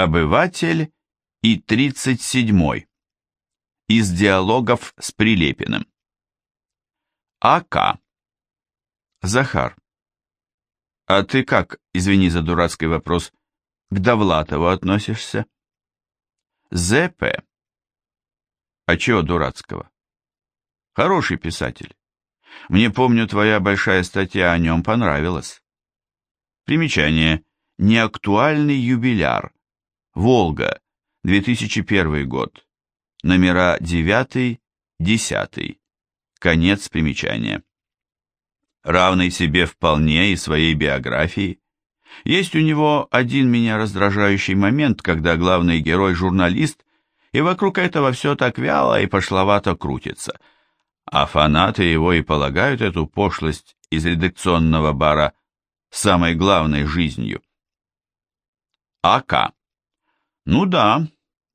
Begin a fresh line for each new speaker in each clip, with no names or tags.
Обыватель и 37. Из диалогов с Прилепиным. А.К. Захар. А ты как, извини за дурацкий вопрос, к Довлатову относишься? З.П. А чего дурацкого? Хороший писатель. Мне, помню, твоя большая статья о нем понравилась. Примечание. Неактуальный юбиляр. Волга. 2001 год. Номера 9, 10. Конец примечания. Равный себе вполне и своей биографии. Есть у него один меня раздражающий момент, когда главный герой журналист, и вокруг этого все так вяло и пошловато крутится. А фанаты его и полагают эту пошлость из редакционного бара самой главной жизнью. АК. Ну да,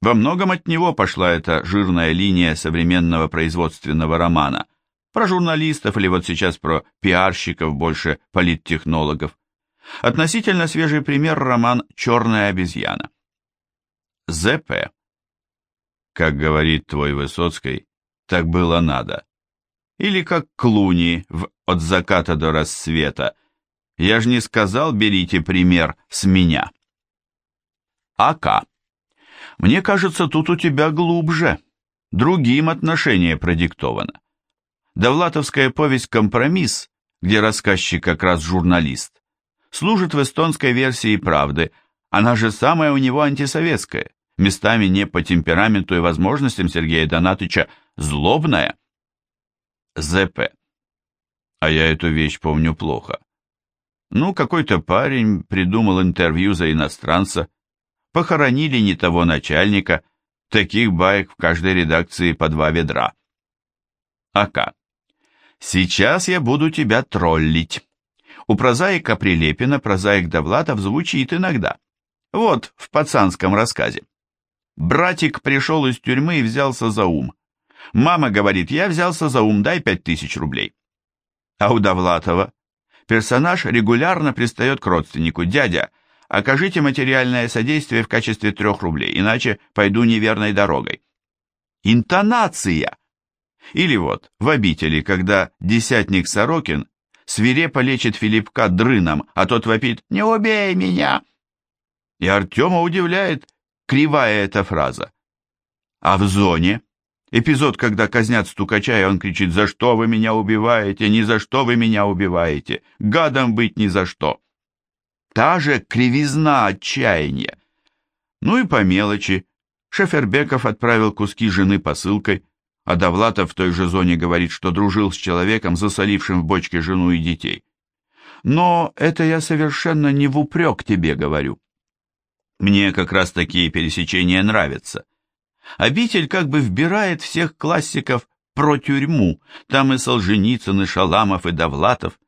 во многом от него пошла эта жирная линия современного производственного романа. Про журналистов или вот сейчас про пиарщиков, больше политтехнологов. Относительно свежий пример роман «Черная обезьяна». ЗП. Как говорит твой Высоцкий, так было надо. Или как Клуни в «От заката до рассвета», я же не сказал, берите пример с меня. АК. Мне кажется, тут у тебя глубже. Другим отношение продиктовано. Довлатовская повесть «Компромисс», где рассказчик как раз журналист, служит в эстонской версии правды, она же самая у него антисоветская, местами не по темпераменту и возможностям Сергея Донатыча злобная. ЗП. А я эту вещь помню плохо. Ну, какой-то парень придумал интервью за иностранца, похоронили не того начальника, таких баек в каждой редакции по два ведра. АК. Сейчас я буду тебя троллить. У прозаика Прилепина прозаик Довлатов звучит иногда. Вот, в пацанском рассказе. Братик пришел из тюрьмы и взялся за ум. Мама говорит, я взялся за ум, дай пять тысяч рублей. А у Довлатова персонаж регулярно пристает к родственнику. «Дядя, окажите материальное содействие в качестве трех рублей, иначе пойду неверной дорогой». Интонация! Или вот, в обители, когда десятник Сорокин свирепо лечит Филиппка дрыном, а тот вопит «Не убей меня!» И Артема удивляет кривая эта фраза. А в зоне Эпизод, когда казнят стукача, и он кричит «За что вы меня убиваете? Ни за что вы меня убиваете! Гадом быть ни за что!» Та же кривизна отчаяния. Ну и по мелочи. Шефербеков отправил куски жены посылкой, а Довлатов в той же зоне говорит, что дружил с человеком, засолившим в бочке жену и детей. Но это я совершенно не в упрек тебе говорю. Мне как раз такие пересечения нравятся. Обитель как бы вбирает всех классиков про тюрьму, там и Солженицын, и Шаламов, и Довлатов.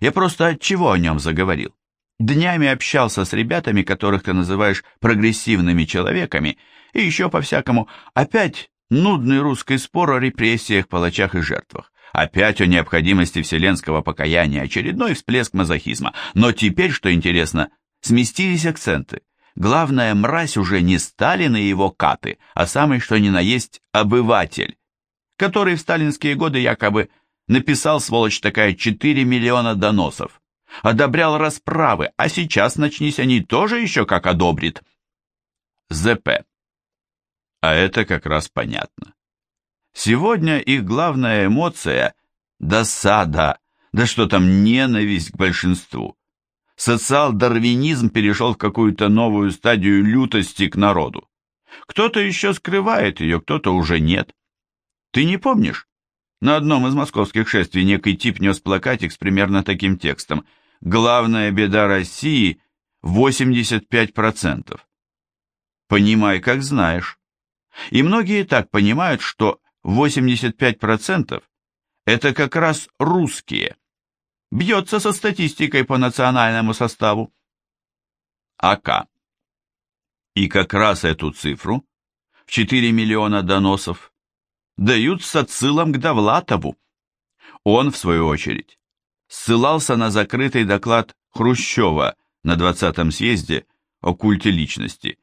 Я просто от чего о нем заговорил? Днями общался с ребятами, которых ты называешь прогрессивными человеками, и еще по-всякому. Опять нудный русский спор о репрессиях, палачах и жертвах. Опять о необходимости вселенского покаяния, очередной всплеск мазохизма. Но теперь, что интересно, сместились акценты. Главная мразь уже не Сталин и его каты, а самый что ни на есть обыватель, который в сталинские годы якобы написал, сволочь такая, 4 миллиона доносов, одобрял расправы, а сейчас, начнись они, тоже еще как одобрит. ЗП. А это как раз понятно. Сегодня их главная эмоция – досада, да что там, ненависть к большинству социал-дарвинизм перешел в какую-то новую стадию лютости к народу. Кто-то еще скрывает ее, кто-то уже нет. Ты не помнишь? На одном из московских шествий некий тип нес плакатик с примерно таким текстом «Главная беда России – 85%». Понимай, как знаешь. И многие так понимают, что 85% – это как раз русские – бьется со статистикой по национальному составу. АК. И как раз эту цифру, в 4 миллиона доносов, дают с отсылом к Довлатову. Он, в свою очередь, ссылался на закрытый доклад Хрущева на 20-м съезде о культе личности,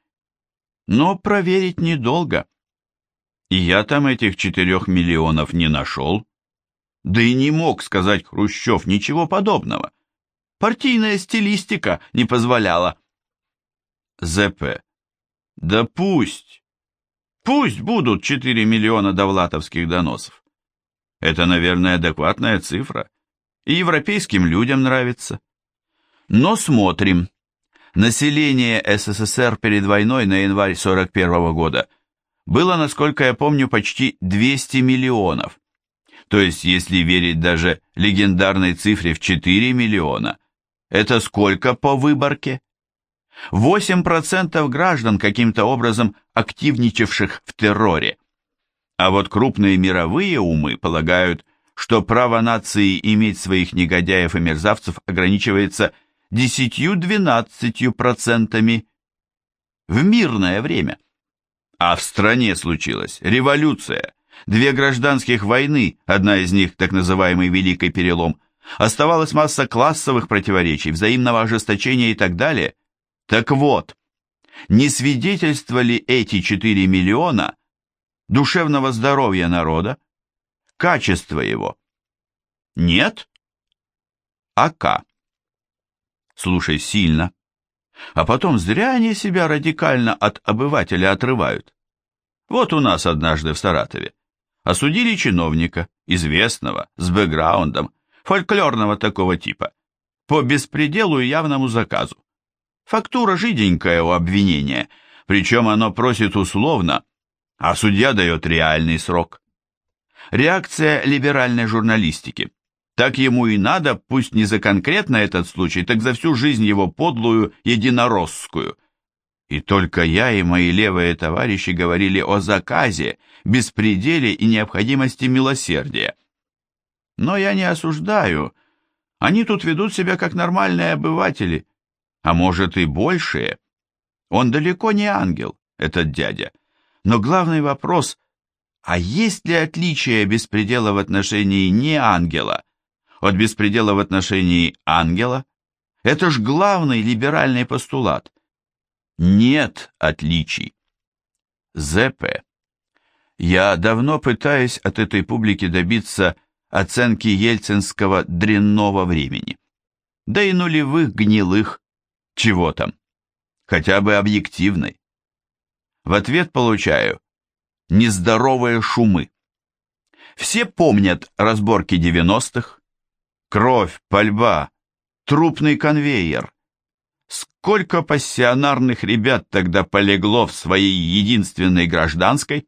Но проверить недолго. И я там этих четырех миллионов не нашел. Да и не мог сказать Хрущев ничего подобного. Партийная стилистика не позволяла. ЗП. Да пусть. Пусть будут 4 миллиона довлатовских доносов. Это, наверное, адекватная цифра. И европейским людям нравится. Но смотрим. Население СССР перед войной на январь 41 года было, насколько я помню, почти 200 миллионов. То есть, если верить даже легендарной цифре в 4 миллиона, это сколько по выборке? 8% граждан, каким-то образом активничавших в терроре. А вот крупные мировые умы полагают, что право нации иметь своих негодяев и мерзавцев ограничивается 10-12% в мирное время. А в стране случилась революция, две гражданских войны, одна из них, так называемый Великий Перелом, оставалась масса классовых противоречий, взаимного ожесточения и так далее – так вот, не свидетельствовали эти 4 миллиона душевного здоровья народа, качества его? Нет? АК. Слушай, сильно. А потом зря они себя радикально от обывателя отрывают. Вот у нас однажды в Саратове осудили чиновника, известного, с бэкграундом, фольклорного такого типа, по беспределу и явному заказу. Фактура жиденькая у обвинения, причем оно просит условно, а судья дает реальный срок. Реакция либеральной журналистики. Так ему и надо, пусть не за конкретно этот случай, так за всю жизнь его подлую единороссскую. И только я и мои левые товарищи говорили о заказе, беспределе и необходимости милосердия. Но я не осуждаю. Они тут ведут себя как нормальные обыватели, а может и большее. Он далеко не ангел, этот дядя. Но главный вопрос, а есть ли отличие беспредела в отношении не ангела от беспредела в отношении ангела? Это ж главный либеральный постулат. Нет отличий. ЗП. Я давно пытаюсь от этой публики добиться оценки ельцинского дрянного времени. Да и нулевых гнилых, чего там? Хотя бы объективной. В ответ получаю нездоровые шумы. Все помнят разборки 90-х. Кровь, пальба, трупный конвейер. Сколько пассионарных ребят тогда полегло в своей единственной гражданской?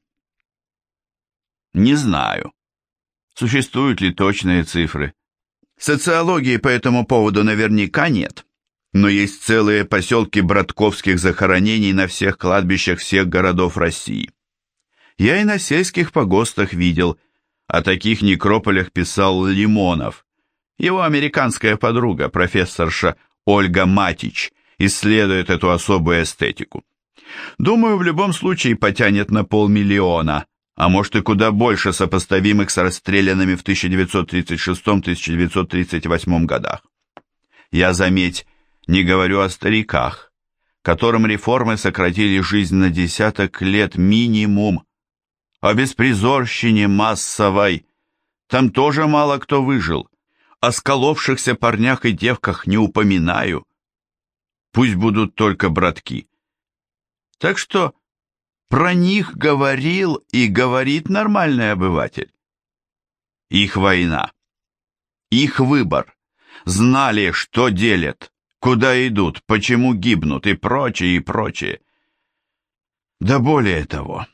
Не знаю. Существуют ли точные цифры? Социологии по этому поводу наверняка нет но есть целые поселки братковских захоронений на всех кладбищах всех городов России. Я и на сельских погостах видел, о таких некрополях писал Лимонов. Его американская подруга, профессорша Ольга Матич, исследует эту особую эстетику. Думаю, в любом случае потянет на полмиллиона, а может и куда больше сопоставимых с расстрелянными в 1936-1938 годах. Я, заметь, не говорю о стариках, которым реформы сократили жизнь на десяток лет минимум. О беспризорщине массовой. Там тоже мало кто выжил. О сколовшихся парнях и девках не упоминаю. Пусть будут только братки. Так что про них говорил и говорит нормальный обыватель. Их война. Их выбор. Знали, что делят куда идут, почему гибнут и прочее, и прочее. Да более того,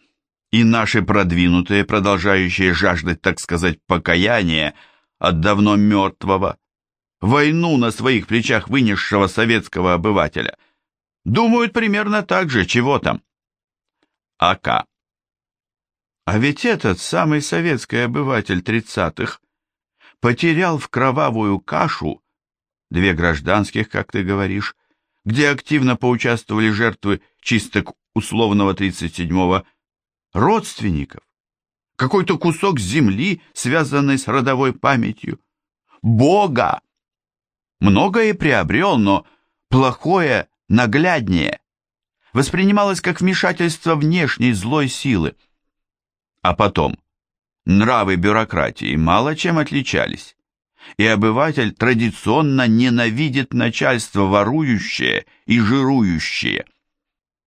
и наши продвинутые, продолжающие жаждать, так сказать, покаяния от давно мертвого, войну на своих плечах вынесшего советского обывателя, думают примерно так же, чего там. АК. А ведь этот самый советский обыватель тридцатых потерял в кровавую кашу две гражданских, как ты говоришь, где активно поучаствовали жертвы чисток условного 37-го, родственников, какой-то кусок земли, связанный с родовой памятью, Бога. Многое приобрел, но плохое нагляднее. воспринималось как вмешательство внешней злой силы. А потом, нравы бюрократии мало чем отличались, и обыватель традиционно ненавидит начальство ворующее и жирующее.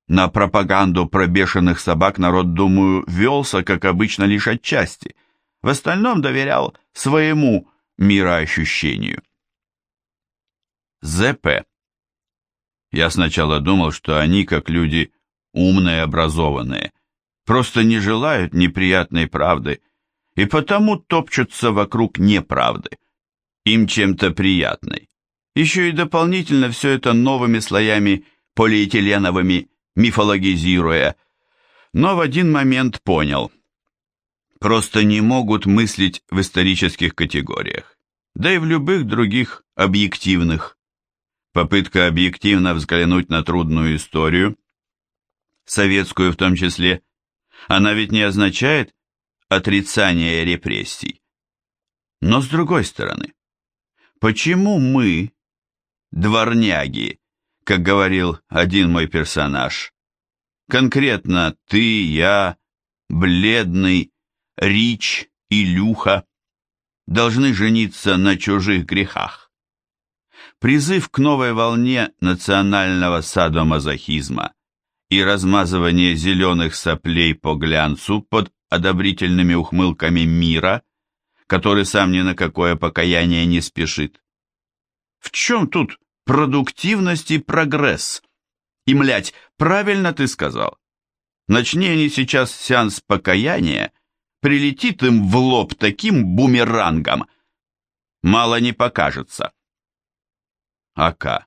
На пропаганду про бешеных собак народ, думаю, велся, как обычно, лишь отчасти. В остальном доверял своему мироощущению. ЗП. Я сначала думал, что они, как люди умные, образованные, просто не желают неприятной правды и потому топчутся вокруг неправды, им чем-то приятной. Еще и дополнительно все это новыми слоями полиэтиленовыми мифологизируя, но в один момент понял. Просто не могут мыслить в исторических категориях, да и в любых других объективных. Попытка объективно взглянуть на трудную историю, советскую в том числе, она ведь не означает отрицание репрессий. Но с другой стороны, почему мы, дворняги, как говорил один мой персонаж. Конкретно ты, я, Бледный, Рич и Люха должны жениться на чужих грехах. Призыв к новой волне национального садомазохизма и размазывание зеленых соплей по глянцу под одобрительными ухмылками мира, который сам ни на какое покаяние не спешит. В чем тут продуктивность и прогресс. И, млять, правильно ты сказал. Начни они сейчас сеанс покаяния, прилетит им в лоб таким бумерангом. Мало не покажется. АК.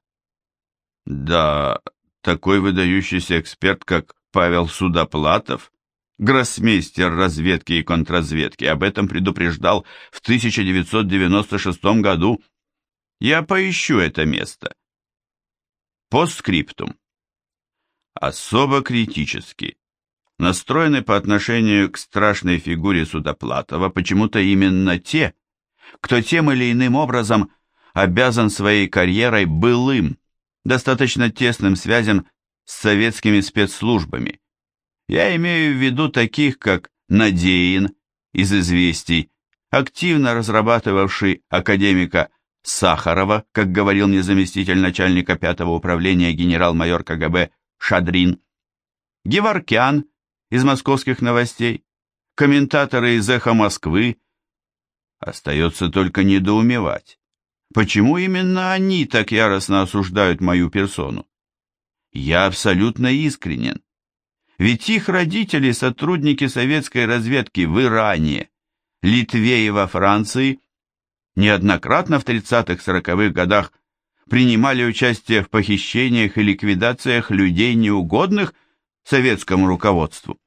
Да, такой выдающийся эксперт, как Павел Судоплатов, гроссмейстер разведки и контрразведки, об этом предупреждал в 1996 году я поищу это место. По скриптум. Особо критически. Настроены по отношению к страшной фигуре Судоплатова почему-то именно те, кто тем или иным образом обязан своей карьерой былым, достаточно тесным связям с советскими спецслужбами. Я имею в виду таких, как Надеин из «Известий», активно разрабатывавший академика Сахарова, как говорил мне заместитель начальника пятого управления генерал-майор КГБ Шадрин, Геворкян из московских новостей, комментаторы из «Эхо Москвы». Остается только недоумевать, почему именно они так яростно осуждают мою персону. Я абсолютно искренен. Ведь их родители – сотрудники советской разведки в Иране, Литве и во Франции – неоднократно в 30-40-х годах принимали участие в похищениях и ликвидациях людей неугодных советскому руководству.